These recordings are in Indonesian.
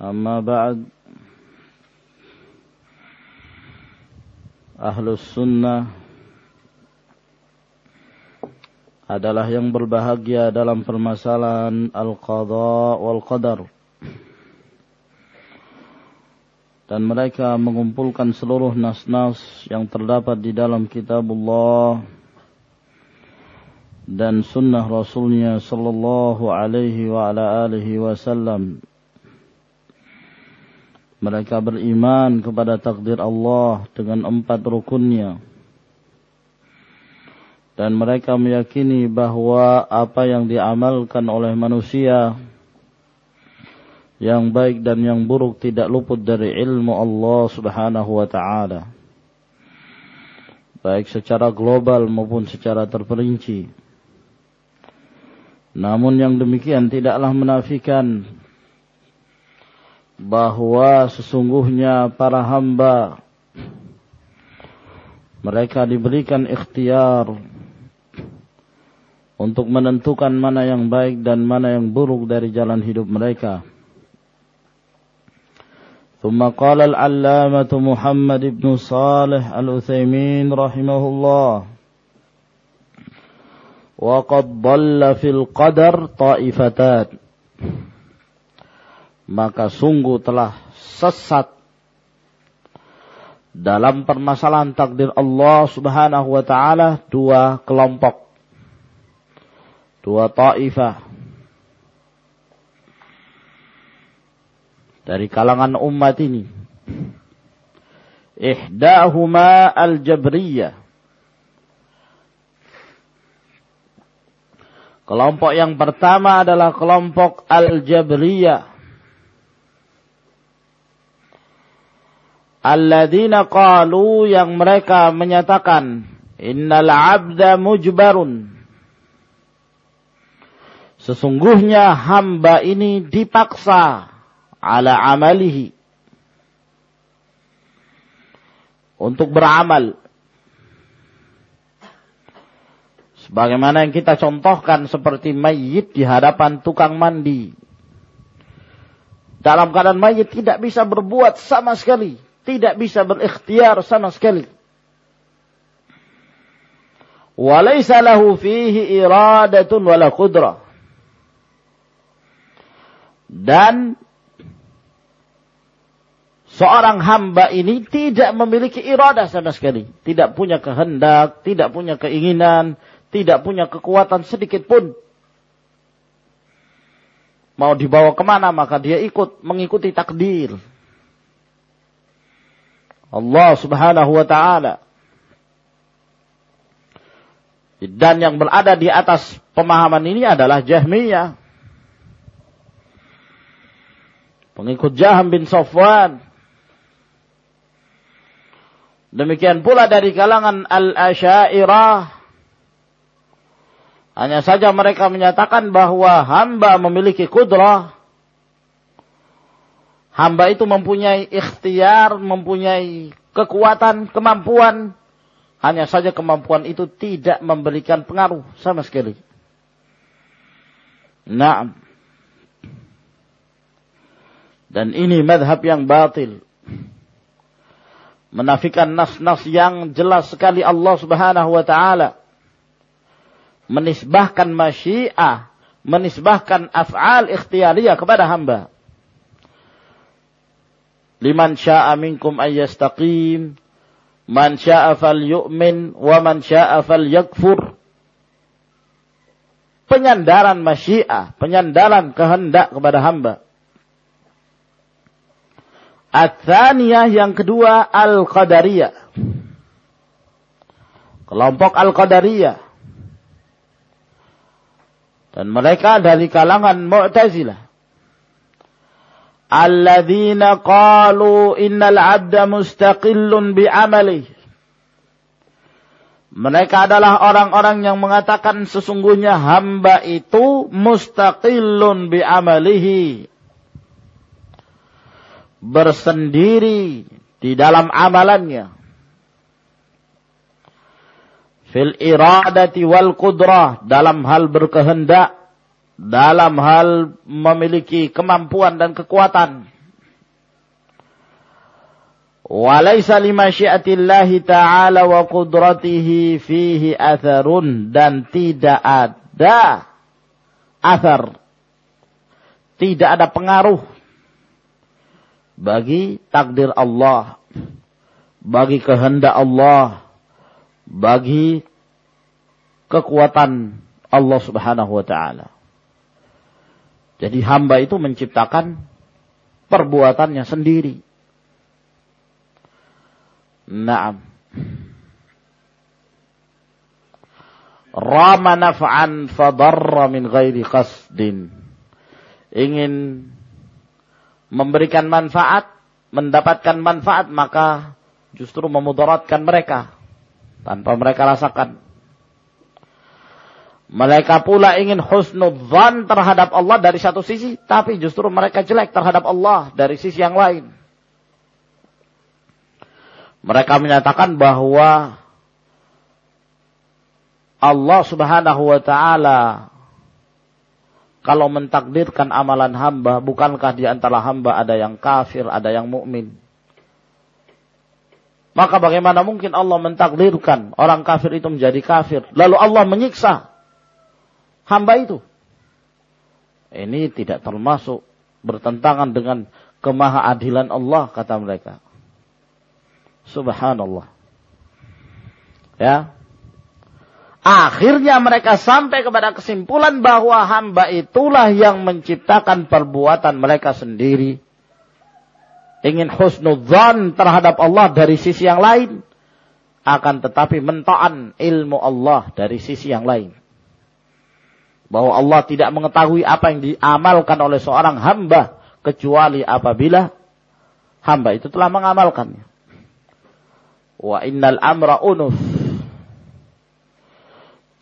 أما بعد Ahlus Sunnah adalah yang berbahagia dalam permasalahan Al-Qadha wal Qadar. Dan mereka mengumpulkan seluruh nas-nas yang terdapat di dalam kitabullah dan sunnah Rasulnya sallallahu alaihi wa ala alihi wasallam mereka beriman kepada takdir Allah dengan empat rukunnya. Dan mereka meyakini bahwa apa yang diamalkan oleh manusia yang baik dan yang buruk tidak luput dari ilmu Allah subhanahu wa ta'ala. Baik secara global maupun secara terperinci. Namun yang demikian tidaklah menafikan bahwa sesungguhnya para hamba mereka diberikan ikhtiar untuk menentukan mana yang baik dan mana yang buruk dari jalan hidup mereka. ثم قال العلامة محمد بن صالح الأثيمين رحمه الله وقد ضل في القدر طائفتان maka sungguh telah sesat dalam permasalahan takdir Allah Subhanahu wa taala dua kelompok dua taifah. Dari kalangan umat ini ihdahuma al-jabriyah Kelompok yang pertama adalah kelompok al-jabriyah Alladzina qalu yang mereka menyatakan innal abda mujbarun Sesungguhnya hamba ini dipaksa ala amalihi untuk beramal. Sebagaimana yang kita contohkan seperti mayit di hadapan tukang mandi. Dalam keadaan mayit tidak bisa berbuat sama sekali tidak bisa berikhtiar sama sekali. Walaysa lahu fihi iradatun wala qudrah. Dan seorang hamba ini tidak memiliki iradah sama sekali. Tidak punya kehendak, tidak punya keinginan, tidak punya kekuatan sedikit pun. Mau dibawa ke mana maka dia ikut mengikuti takdir. Allah subhanahu wa ta'ala. Dan yang berada di atas pemahaman ini adalah Jahmiyah. Pengikut Jaham bin Safwan. Demikian pula dari kalangan Al-Asyairah. Hanya saja mereka menyatakan bahwa hamba memiliki kudrah hamba itu mempunyai ikhtiar, mempunyai kekuatan, kemampuan. Hanya saja kemampuan itu tidak memberikan pengaruh sama sekali. Nah. Dan ini madhab yang batil. Menafikan nas-nas yang jelas sekali Allah subhanahu wa ta'ala. Menisbahkan masyiah. Menisbahkan af'al ikhtiariyah kepada hamba liman syaa minkum ayyastaqim Man syaa falyu'min wa man syaa falyakfur. Penyandaran masyiah, penyandaran kehendak kepada hamba. Atsaniyah yang kedua al-qadariyah. Kelompok al-qadariyah. Dan mereka dari kalangan Mu'tazilah alladzina qalu innal 'abda mustaqillun bi'amali. Mereka adalah orang-orang yang mengatakan sesungguhnya hamba itu mustaqillun bi'amalihi. Bersendiri di dalam amalannya. Fil iradati wal qudrah dalam hal berkehendak dalam hal memiliki kemampuan dan kekuatan. Walaysa limasyiatillahi ta'ala wa qudratihi fihi atharun. Dan tidak ada athar. Tidak ada pengaruh. Bagi takdir Allah. Bagi kehendak Allah. Bagi kekuatan Allah subhanahu wa ta'ala. Jadi hamba itu menciptakan perbuatannya sendiri. Naam. Rama naf'an fadarra min ghairi qasdin. Ingin memberikan manfaat, mendapatkan manfaat, maka justru memudaratkan mereka. Tanpa mereka rasakan. Mereka pula ingin husnudzan terhadap Allah dari satu sisi, tapi justru mereka jelek terhadap Allah dari sisi yang lain. Mereka menyatakan bahwa Allah Subhanahu wa taala kalau mentakdirkan amalan hamba, bukankah di antara hamba ada yang kafir, ada yang mukmin? Maka bagaimana mungkin Allah mentakdirkan orang kafir itu menjadi kafir, lalu Allah menyiksa hamba itu. Ini tidak termasuk bertentangan dengan kemahaadilan Allah kata mereka. Subhanallah. Ya. Akhirnya mereka sampai kepada kesimpulan bahwa hamba itulah yang menciptakan perbuatan mereka sendiri. Ingin husnudzan terhadap Allah dari sisi yang lain. Akan tetapi mentaan ilmu Allah dari sisi yang lain bahwa Allah tidak mengetahui apa yang diamalkan oleh seorang hamba kecuali apabila hamba itu telah mengamalkannya. Wa innal amra unuf.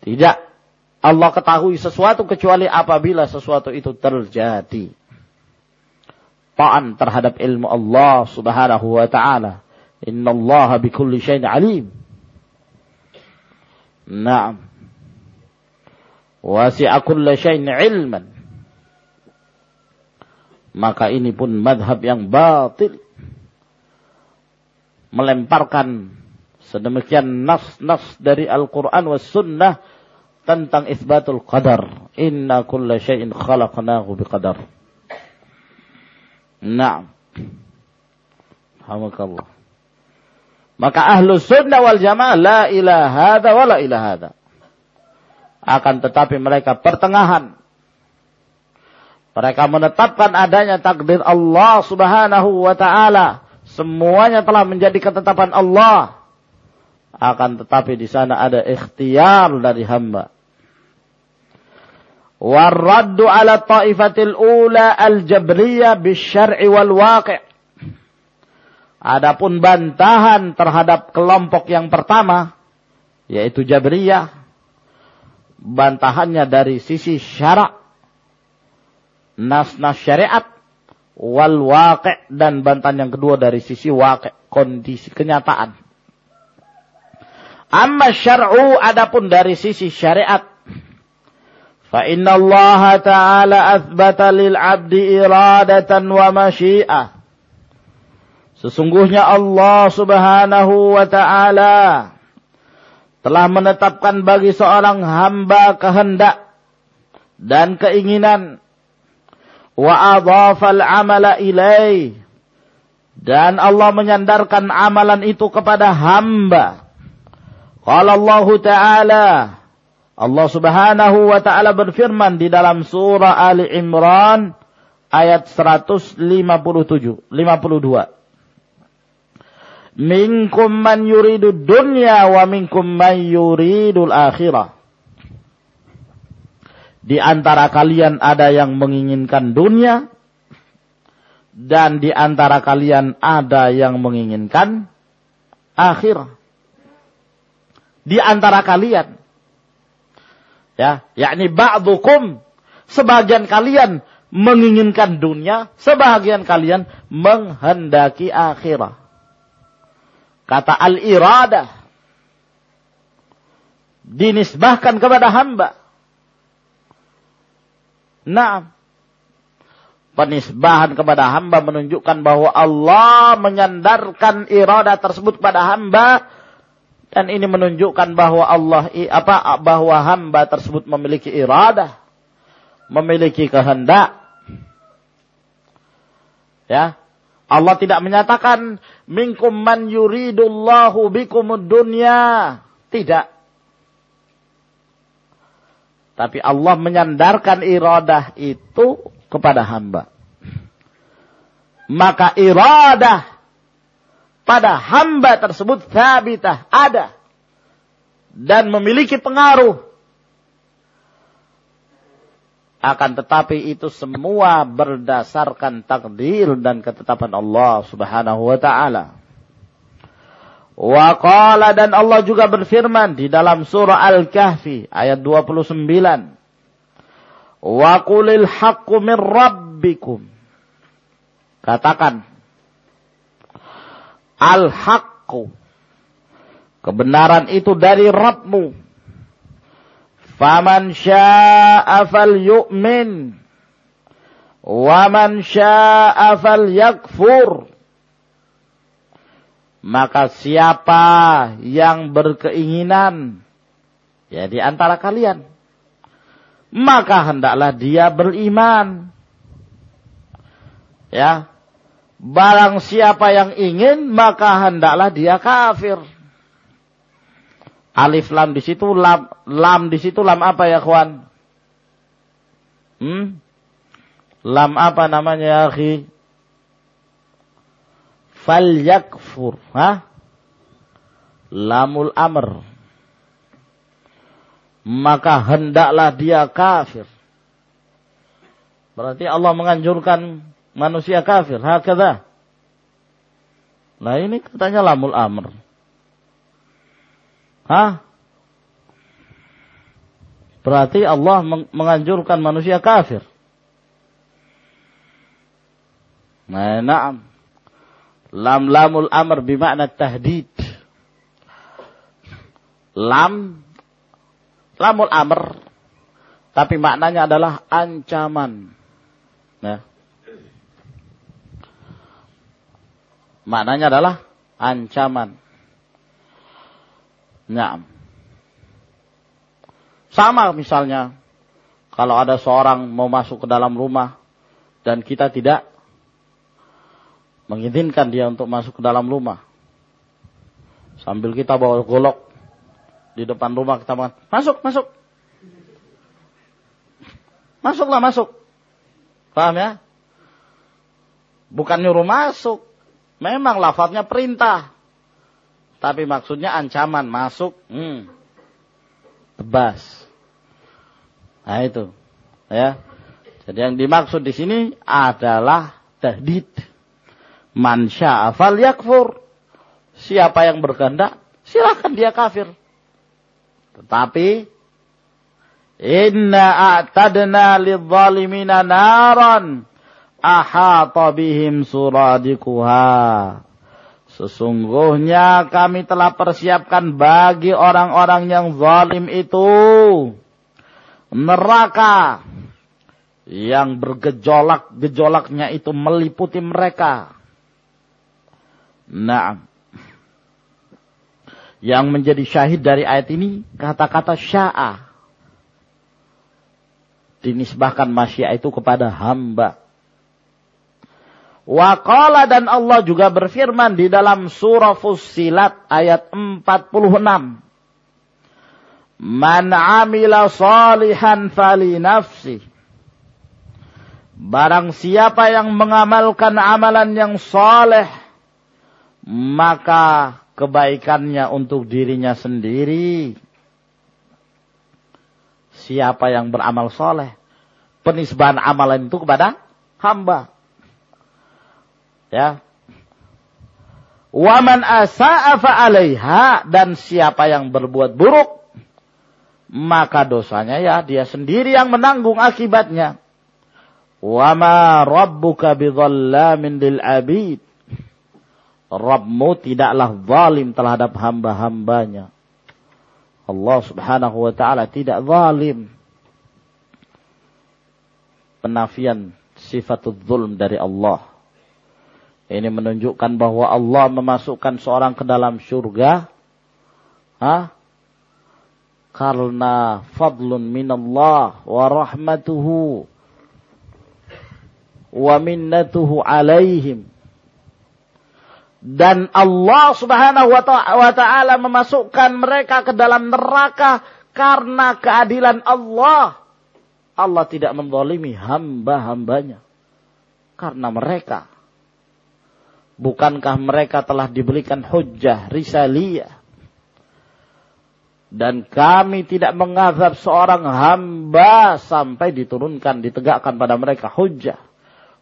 Tidak Allah ketahui sesuatu kecuali apabila sesuatu itu terjadi. Ta'an terhadap ilmu Allah subhanahu wa ta'ala. Inna Allah bikulli syai'in alim. Naam wasi'a kulla syai'in ilman. Maka ini pun madhab yang batil. Melemparkan sedemikian nas-nas dari Al-Quran was sunnah tentang isbatul qadar. Inna kulla syai'in khalaqnahu biqadar. Naam. Hamakallah. Maka ahlu sunnah wal jamaah la ilaha hadha wa la ilaha hadha akan tetapi mereka pertengahan. Mereka menetapkan adanya takdir Allah subhanahu wa ta'ala. Semuanya telah menjadi ketetapan Allah. Akan tetapi di sana ada ikhtiar dari hamba. Warraddu ala ta'ifatil ula al-jabriyah bisyar'i wal waqi' Adapun bantahan terhadap kelompok yang pertama, yaitu Jabriyah, bantahannya dari sisi syarak, nas-nas syariat, wal waqi' dan bantahan yang kedua dari sisi waqi' kondisi kenyataan. Amma syar'u adapun dari sisi syariat fa inna Allah ta'ala athbata lil 'abdi iradatan wa masyi'ah Sesungguhnya Allah Subhanahu wa taala telah menetapkan bagi seorang hamba kehendak dan keinginan wa adhafal amala ilai Dan Allah menyandarkan amalan itu kepada hamba. Qala Allah Ta'ala. Allah Subhanahu wa taala berfirman di dalam surah Ali Imran ayat 157, 52. Minkum man yuridu dunya wa minkum man yuridul akhirah. Di antara kalian ada yang menginginkan dunia dan di antara kalian ada yang menginginkan akhir. Di antara kalian. Ya, yakni ba'dukum sebagian kalian menginginkan dunia, sebagian kalian menghendaki akhirat. Kata al-iradah dinisbahkan kepada hamba. Nah, penisbahan kepada hamba menunjukkan bahwa Allah menyandarkan iradah tersebut kepada hamba dan ini menunjukkan bahwa Allah apa bahwa hamba tersebut memiliki iradah, memiliki kehendak. Ya. Allah tidak menyatakan minkum man yuridullahu bikumud dunya. Tidak. Tapi Allah menyandarkan iradah itu kepada hamba. Maka iradah pada hamba tersebut thabitah, ada. Dan memiliki pengaruh. Akan tetapi itu semua berdasarkan takdir dan ketetapan Allah subhanahu wa ta'ala. Wa dan Allah juga berfirman di dalam surah Al-Kahfi ayat 29. Wa qulil haqqu min rabbikum. Katakan Al-haqqu. Kebenaran itu dari Rabbmu. Faman sya'a fal yu'min. Waman sya'a fal yakfur. Maka siapa yang berkeinginan. Ya di antara kalian. Maka hendaklah dia beriman. Ya, Barang siapa yang ingin, maka hendaklah dia kafir. Alif lam di situ, lam, lam di situ, lam apa ya kawan? Hmm? Lam apa namanya ya akhi? Fal yakfur. Hah? Lamul amr. Maka hendaklah dia kafir. Berarti Allah menganjurkan manusia kafir. Hakada. Nah ini katanya lamul amr. Hah? Berarti Allah menganjurkan manusia kafir. Nah, na'am. Lam lamul amr bimakna tahdid. Lam lamul amr tapi maknanya adalah ancaman. Nah. Maknanya adalah ancaman. Nah. Sama misalnya kalau ada seorang mau masuk ke dalam rumah dan kita tidak mengizinkan dia untuk masuk ke dalam rumah. Sambil kita bawa golok di depan rumah kita mengatakan, masuk, masuk. Masuklah, masuk. Paham ya? Bukan nyuruh masuk. Memang lafadznya perintah. Tapi maksudnya ancaman masuk. Hmm, tebas. Nah itu. Ya. Jadi yang dimaksud di sini adalah tahdid. Man sya'afal yakfur. Siapa yang berkehendak, silahkan dia kafir. Tetapi Inna a'tadna lidzalimina naran ahata bihim suradikuha. Sesungguhnya kami telah persiapkan bagi orang-orang yang zalim itu neraka yang bergejolak-gejolaknya itu meliputi mereka. Nah, yang menjadi syahid dari ayat ini kata-kata sya'a. Dinisbahkan masya itu kepada hamba Waqala dan Allah juga berfirman di dalam surah Fussilat ayat 46. Man amila salihan fali nafsi. Barang siapa yang mengamalkan amalan yang soleh, maka kebaikannya untuk dirinya sendiri. Siapa yang beramal soleh, penisbahan amalan itu kepada hamba. Ya. Waman asa'a fa'alaiha dan siapa yang berbuat buruk maka dosanya ya dia sendiri yang menanggung akibatnya. Wa ma rabbuka bidhallamin lil abid. Rabbmu tidaklah zalim terhadap hamba-hambanya. Allah subhanahu wa ta'ala tidak zalim. Penafian sifatul zulm dari Allah. Ini menunjukkan bahwa Allah memasukkan seorang ke dalam surga. Hah? karena fadlun minallah wa rahmatuhu wa minnatuhu alaihim dan Allah subhanahu wa ta'ala memasukkan mereka ke dalam neraka karena keadilan Allah. Allah tidak menzalimi hamba-hambanya. Karena mereka. Bukankah mereka telah diberikan hujjah risaliyah dan kami tidak mengazab seorang hamba sampai diturunkan, ditegakkan pada mereka hujjah.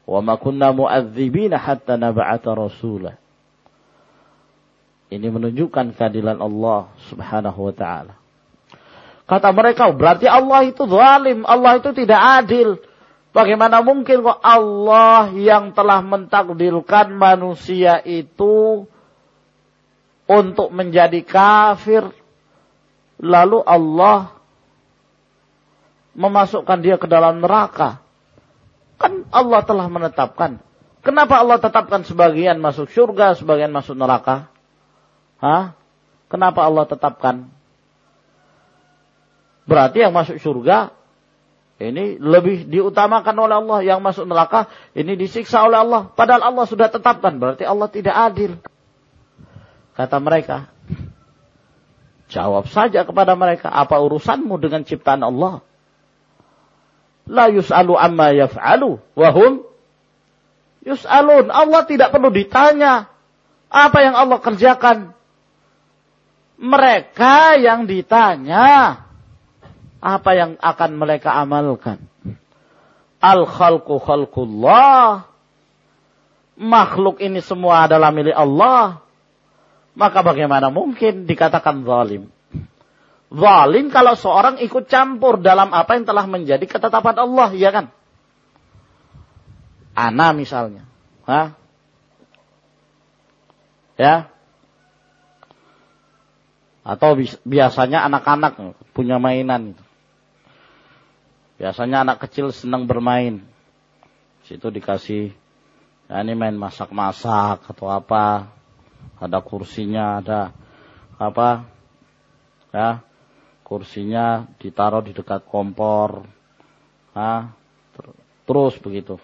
Wa ma kunna mu'adzibina hatta naba'ata rasulah. Ini menunjukkan keadilan Allah subhanahu wa ta'ala. Kata mereka, berarti Allah itu zalim, Allah itu tidak adil. Bagaimana mungkin kok Allah yang telah mentakdirkan manusia itu untuk menjadi kafir, lalu Allah memasukkan dia ke dalam neraka. Kan Allah telah menetapkan. Kenapa Allah tetapkan sebagian masuk surga, sebagian masuk neraka? Hah? Kenapa Allah tetapkan? Berarti yang masuk surga ini lebih diutamakan oleh Allah. Yang masuk neraka ini disiksa oleh Allah. Padahal Allah sudah tetapkan. Berarti Allah tidak adil. Kata mereka. Jawab saja kepada mereka, apa urusanmu dengan ciptaan Allah? La yus'alu amma yaf'alu, wahum yus'alun. Allah tidak perlu ditanya apa yang Allah kerjakan. Mereka yang ditanya apa yang akan mereka amalkan. Al-khalqu khalqullah. Makhluk ini semua adalah milik Allah. Maka bagaimana mungkin dikatakan zalim? Zalim kalau seorang ikut campur dalam apa yang telah menjadi ketetapan Allah, ya kan? Ana misalnya. Hah? Ya. Atau biasanya anak-anak punya mainan. Biasanya anak kecil senang bermain. Situ dikasih, ya ini main masak-masak atau apa ada kursinya, ada apa? Ya, kursinya ditaruh di dekat kompor. Nah, terus begitu.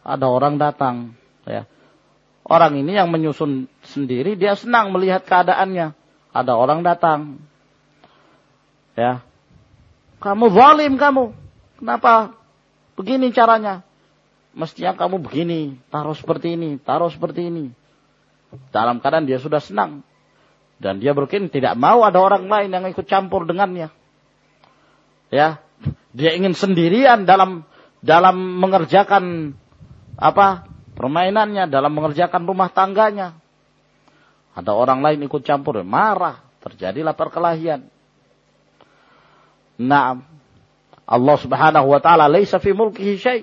Ada orang datang, ya. Orang ini yang menyusun sendiri, dia senang melihat keadaannya. Ada orang datang. Ya. Kamu zalim kamu. Kenapa? Begini caranya. Mestinya kamu begini, taruh seperti ini, taruh seperti ini. Dalam keadaan dia sudah senang. Dan dia berkin tidak mau ada orang lain yang ikut campur dengannya. Ya, dia ingin sendirian dalam dalam mengerjakan apa permainannya, dalam mengerjakan rumah tangganya. Ada orang lain ikut campur, marah, terjadilah perkelahian. Nah, Allah Subhanahu wa taala laisa fi mulkihi syai.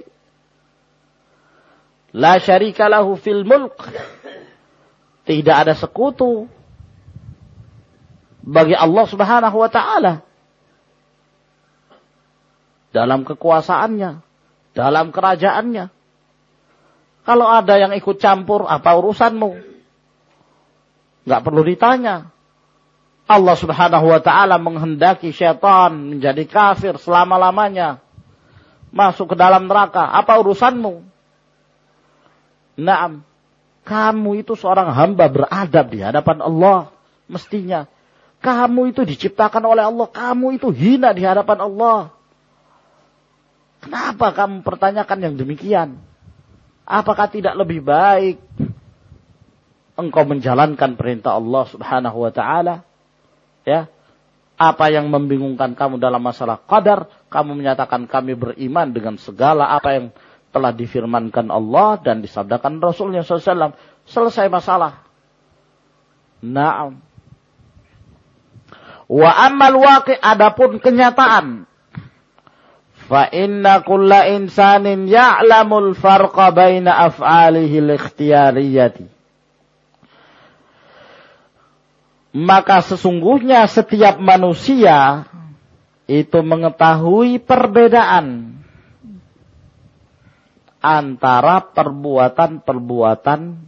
La syarika lahu fil mulk tidak ada sekutu bagi Allah Subhanahu wa taala dalam kekuasaannya, dalam kerajaannya. Kalau ada yang ikut campur, apa urusanmu? Gak perlu ditanya. Allah subhanahu wa ta'ala menghendaki syaitan menjadi kafir selama-lamanya. Masuk ke dalam neraka. Apa urusanmu? Naam. Kamu itu seorang hamba beradab di hadapan Allah. Mestinya. Kamu itu diciptakan oleh Allah. Kamu itu hina di hadapan Allah. Kenapa kamu pertanyakan yang demikian? Apakah tidak lebih baik engkau menjalankan perintah Allah Subhanahu wa taala? Ya. Apa yang membingungkan kamu dalam masalah qadar, kamu menyatakan kami beriman dengan segala apa yang telah difirmankan Allah dan disabdakan Rasulnya SAW. Selesai masalah. Naam. Wa amal waqi adapun kenyataan fa inna kulla insanin ya'lamul farqa baina af'alihi al-ikhtiyariyati maka sesungguhnya setiap manusia itu mengetahui perbedaan antara perbuatan-perbuatan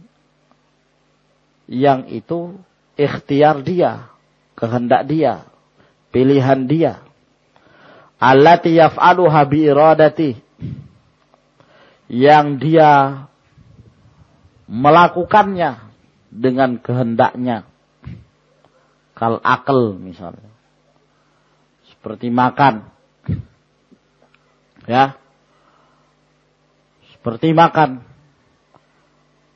yang itu ikhtiar dia, kehendak dia, pilihan dia. Allati yaf'aluha bi iradati. Yang dia melakukannya dengan kehendaknya kal akal misalnya seperti makan. Ya. Seperti makan.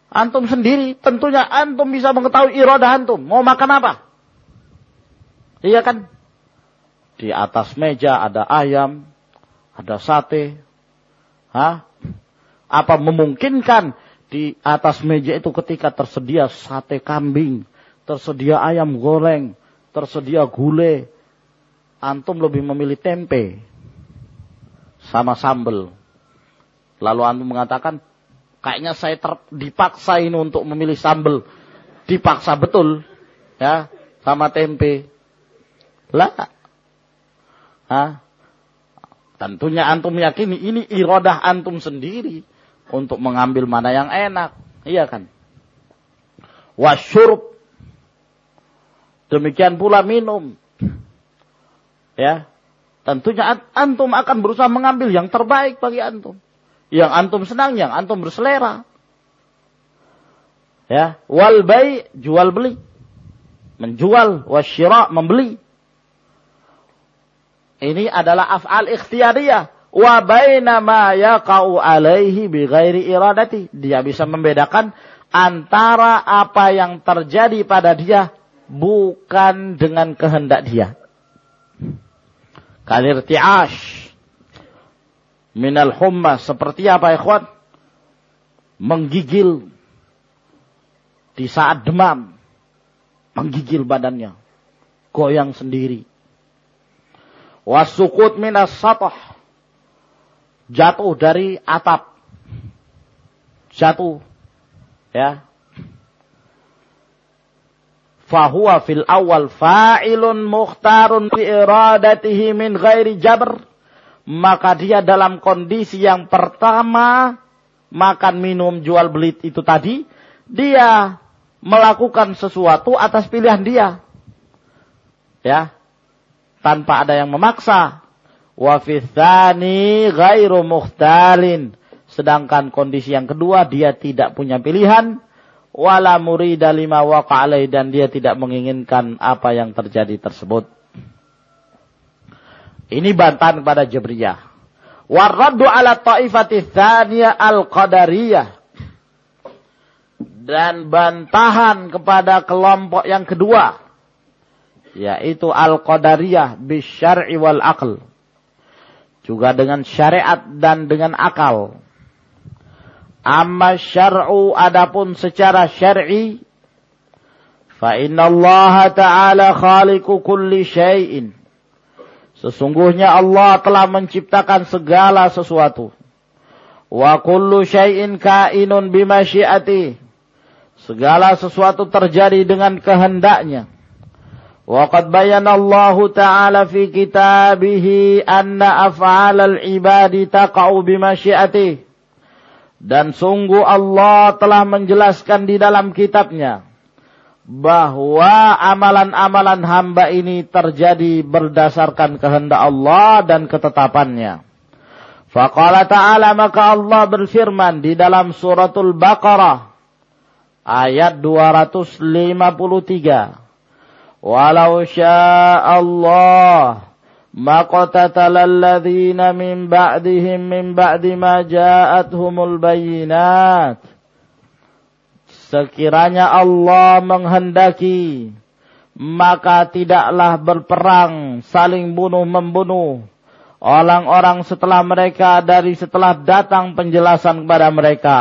Antum sendiri tentunya antum bisa mengetahui iradah antum. Mau makan apa? Iya kan? Di atas meja ada ayam, ada sate. Hah? Apa memungkinkan di atas meja itu ketika tersedia sate kambing, tersedia ayam goreng, tersedia gulai, antum lebih memilih tempe sama sambel. Lalu antum mengatakan, kayaknya saya ter, dipaksa ini untuk memilih sambel. Dipaksa betul, ya, sama tempe. Lah, Hah? Tentunya antum yakini ini irodah antum sendiri untuk mengambil mana yang enak. Iya kan? Wasyurub. Demikian pula minum. Ya. Tentunya antum akan berusaha mengambil yang terbaik bagi antum. Yang antum senang, yang antum berselera. Ya, wal bay jual beli. Menjual, wasyira membeli. Ini adalah af'al ikhtiariyah. Wa baina ma yaqa'u alaihi bi ghairi iradati. Dia bisa membedakan antara apa yang terjadi pada dia bukan dengan kehendak dia. Kalir ti'ash. Minal humma. Seperti apa ikhwan? Menggigil. Di saat demam. Menggigil badannya. Goyang sendiri wasukut minas satah jatuh dari atap jatuh ya fahuwa fil awal fa'ilun mukhtarun bi iradatihi min ghairi jabr maka dia dalam kondisi yang pertama makan minum jual beli itu tadi dia melakukan sesuatu atas pilihan dia ya tanpa ada yang memaksa. Wa fithani ghairu mukhtalin. Sedangkan kondisi yang kedua dia tidak punya pilihan wala murida lima waqa'alai dan dia tidak menginginkan apa yang terjadi tersebut. Ini bantahan kepada Jabriyah. Warraddu ala ta'ifati thaniyah al-qadariyah. Dan bantahan kepada kelompok yang kedua yaitu al-qadariyah bisyar'i wal aql. Juga dengan syariat dan dengan akal. Amma syar'u adapun secara syar'i fa inna Allah ta'ala khaliqu kulli syai'in. Sesungguhnya Allah telah menciptakan segala sesuatu. Wa kullu syai'in kainun bimasyiati. Segala sesuatu terjadi dengan kehendaknya. Wa qad bayana Allah Ta'ala fi kitabihi anna af'alal ibadi taqa'u bimasyiatihi dan sungguh Allah telah menjelaskan di dalam kitabnya bahwa amalan-amalan hamba ini terjadi berdasarkan kehendak Allah dan ketetapannya. Faqala ta'ala maka Allah berfirman di dalam suratul Baqarah ayat 253. Walau sya'allah maqtatala alladhina min ba'dihim min ba'di ma ja'athumul bayinat. Sekiranya Allah menghendaki maka tidaklah berperang saling bunuh membunuh orang-orang setelah mereka dari setelah datang penjelasan kepada mereka.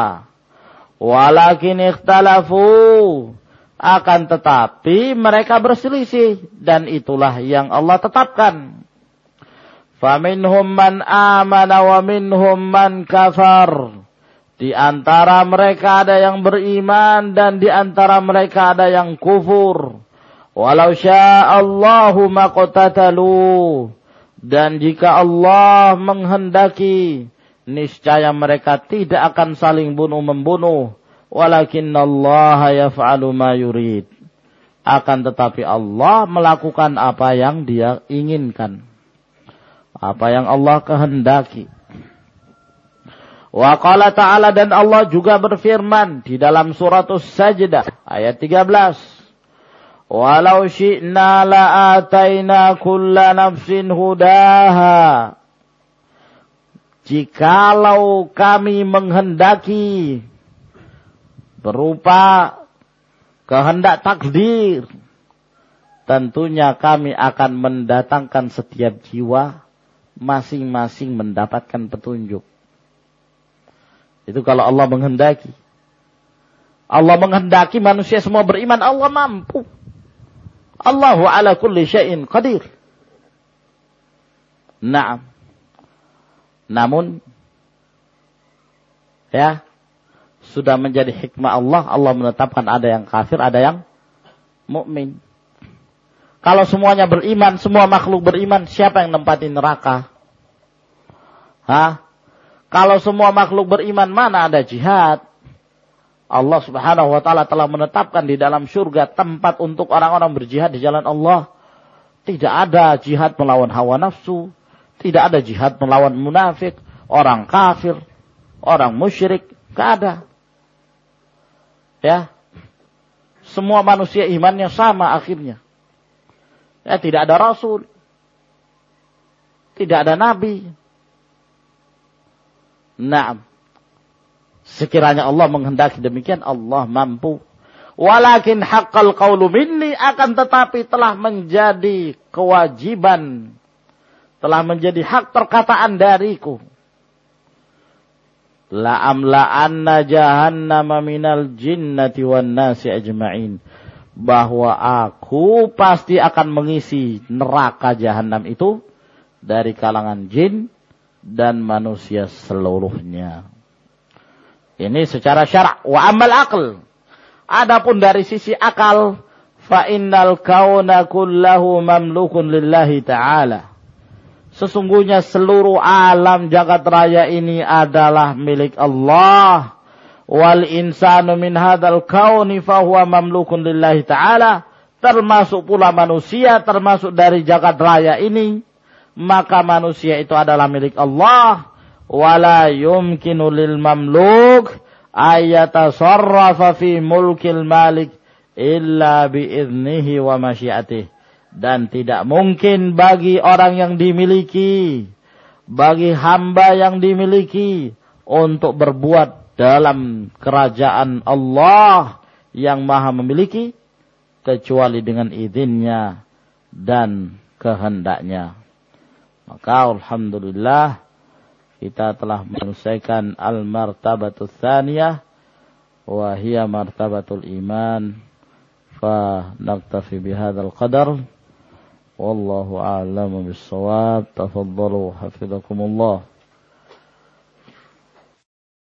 Walakin ikhtalafu akan tetapi mereka berselisih dan itulah yang Allah tetapkan. Faminhum man amana wa minhum man kafar. Di antara mereka ada yang beriman dan di antara mereka ada yang kufur. Walau sya'allahu maqtatalu. Dan jika Allah menghendaki, niscaya mereka tidak akan saling bunuh-membunuh. Walakin Allah yaf'alu ma yurid. Akan tetapi Allah melakukan apa yang dia inginkan. Apa yang Allah kehendaki. Wa qala ta'ala dan Allah juga berfirman di dalam surat Sajdah ayat 13. Walau syi'na la'ataina kulla nafsin hudaha. Jikalau kami menghendaki berupa kehendak takdir, tentunya kami akan mendatangkan setiap jiwa masing-masing mendapatkan petunjuk. Itu kalau Allah menghendaki. Allah menghendaki manusia semua beriman, Allah mampu. Allahu ala kulli syai'in qadir. Naam. Namun ya sudah menjadi hikmah Allah, Allah menetapkan ada yang kafir, ada yang mukmin. Kalau semuanya beriman, semua makhluk beriman, siapa yang nempatin neraka? Hah? Kalau semua makhluk beriman, mana ada jihad? Allah Subhanahu wa taala telah menetapkan di dalam surga tempat untuk orang-orang berjihad di jalan Allah. Tidak ada jihad melawan hawa nafsu, tidak ada jihad melawan munafik, orang kafir, orang musyrik, tidak ada. Ya. Semua manusia imannya sama akhirnya. Ya, tidak ada rasul. Tidak ada nabi. Nah, Sekiranya Allah menghendaki demikian, Allah mampu. Walakin haqqal qawlu minni akan tetapi telah menjadi kewajiban. Telah menjadi hak perkataan dariku. La'amla'anna jahannama minal jinnati wan nasi ajma'in. Bahwa aku pasti akan mengisi neraka jahanam itu dari kalangan jin dan manusia seluruhnya. Ini secara syarak. Wa amal akal. Adapun dari sisi akal, fa innal kauna kullahu mamlukun lillahi ta'ala. Sesungguhnya seluruh alam jagat raya ini adalah milik Allah. Wal insanu min hadal kauni fahuwa mamlukun lillahi ta'ala. Termasuk pula manusia, termasuk dari jagat raya ini. Maka manusia itu adalah milik Allah wala yumkinu lil mamluk ayatasarrafa fi mulkil malik illa biiznihi wa masyiatih. Dan tidak mungkin bagi orang yang dimiliki, bagi hamba yang dimiliki, untuk berbuat dalam kerajaan Allah yang maha memiliki, kecuali dengan izinnya dan kehendaknya. Maka Alhamdulillah, kita telah menyelesaikan al-martabatul thaniyah wa hiya martabatul iman. Fa naktafi bihadzal qadar. Wallahu a'lamu bis-shawab. Tafaddalu hafizakumullah